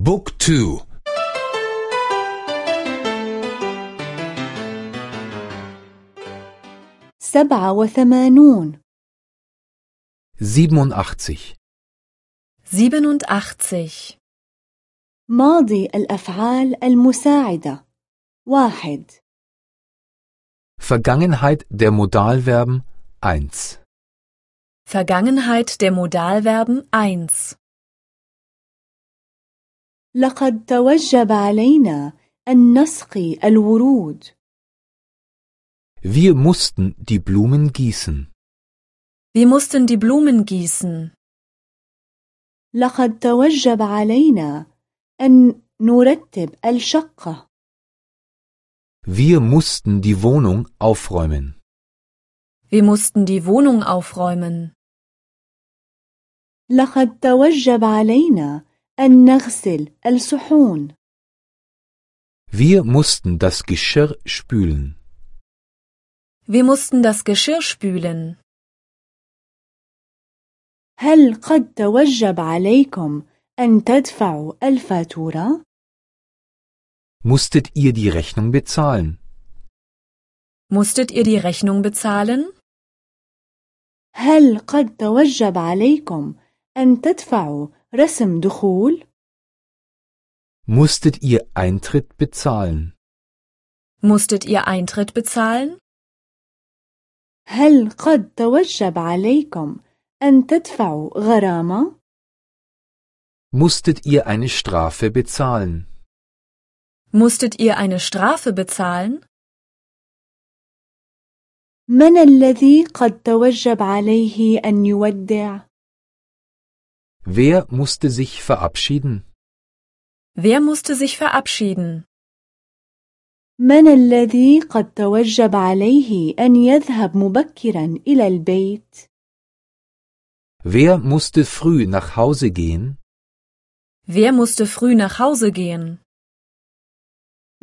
بوك تو سبعة وثمانون 87 87. ماضي الأفعال المساعدة واحد Vergangenheit der Modalverben 1 Vergangenheit der Modalverben 1. لقد توجب علينا أن نسقي الورود Wir mussten die Blumen gießen. Wir mussten die Blumen gießen. لقد توجب علينا أن نرتب الشقة Wir mussten die Wohnung aufräumen. Wir mussten die Wohnung aufräumen. لقد توجب علينا أن نغسل الصحون Wir mussten das Geschirr spülen. Wir mussten das Geschirr spülen. هل قد توجب عليكم أن تدفعوا الفاتورة؟ Musstet ihr die Rechnung bezahlen? Musstet ihr die Rechnung bezahlen? هل قد توجب عليكم أن تدفعوا رسم دخول؟ Musstet ihr Eintritt bezahlen? Musstet ihr Eintritt bezahlen? هل قد توجب عليكم أن تدفعوا غرامة؟ Musstet ihr eine Strafe bezahlen? Musstet ihr eine Strafe bezahlen? من الذي قد توجب عليه أن يودع؟ Wer musste sich verabschieden? Wer musste sich verabschieden? من الذي قد توجب عليه أن يذهب مبكرا إلى البيت؟ Wer musste früh nach Hause gehen? Wer musste früh nach Hause gehen?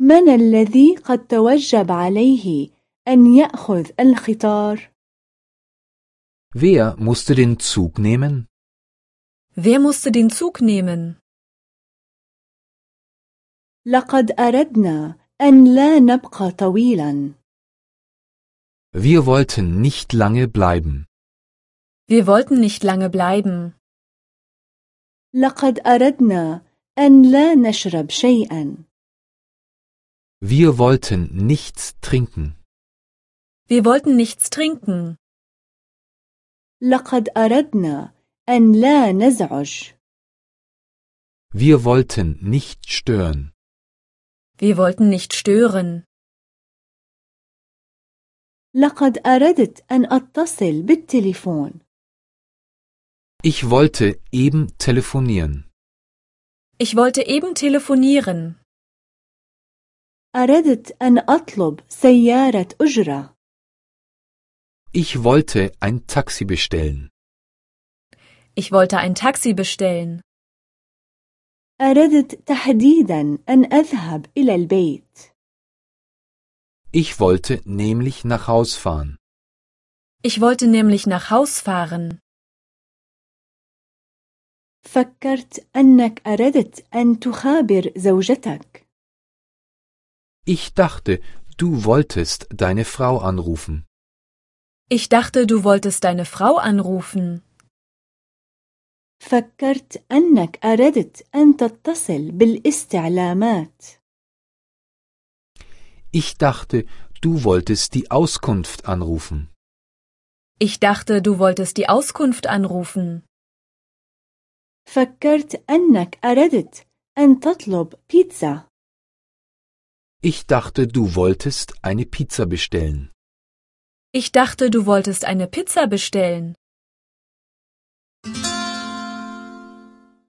من الذي قد توجب عليه أن يأخذ القطار؟ Wer musste den Zug nehmen? Wer musste den Zug nehmen? لقد أردنا أن لا نبقى طويلا Wir wollten nicht lange bleiben. Wir wollten nicht lange bleiben. لقد أردنا أن لا نشرب شيئا Wir wollten nichts trinken. Wir wollten nichts trinken. لقد أردنا أن لا نزعج Wir wollten nicht stören. Wir wollten nicht stören. لقد أردت أن أتصل بالتليفون Ich wollte eben telefonieren. Ich wollte eben telefonieren. أردت أن أطلب سيارة أجرة Ich wollte ein Taxi bestellen. Ich wollte ein Taxi bestellen. أردت تحديدا أن أذهب إلى البيت Ich wollte nämlich nach Haus fahren. Ich wollte nämlich nach Haus fahren. فكرت أنك أردت أن تخابر زوجتك Ich dachte, du wolltest deine Frau anrufen. Ich dachte, du wolltest deine Frau anrufen. فكرت أنك أردت أن تتصل بالاستعلامات Ich dachte, du wolltest die Auskunft anrufen. Ich dachte, du wolltest die Auskunft anrufen. فكرت أنك أردت أن تطلب بيتزا Ich dachte, du wolltest eine Pizza bestellen. Ich dachte, du wolltest eine Pizza bestellen.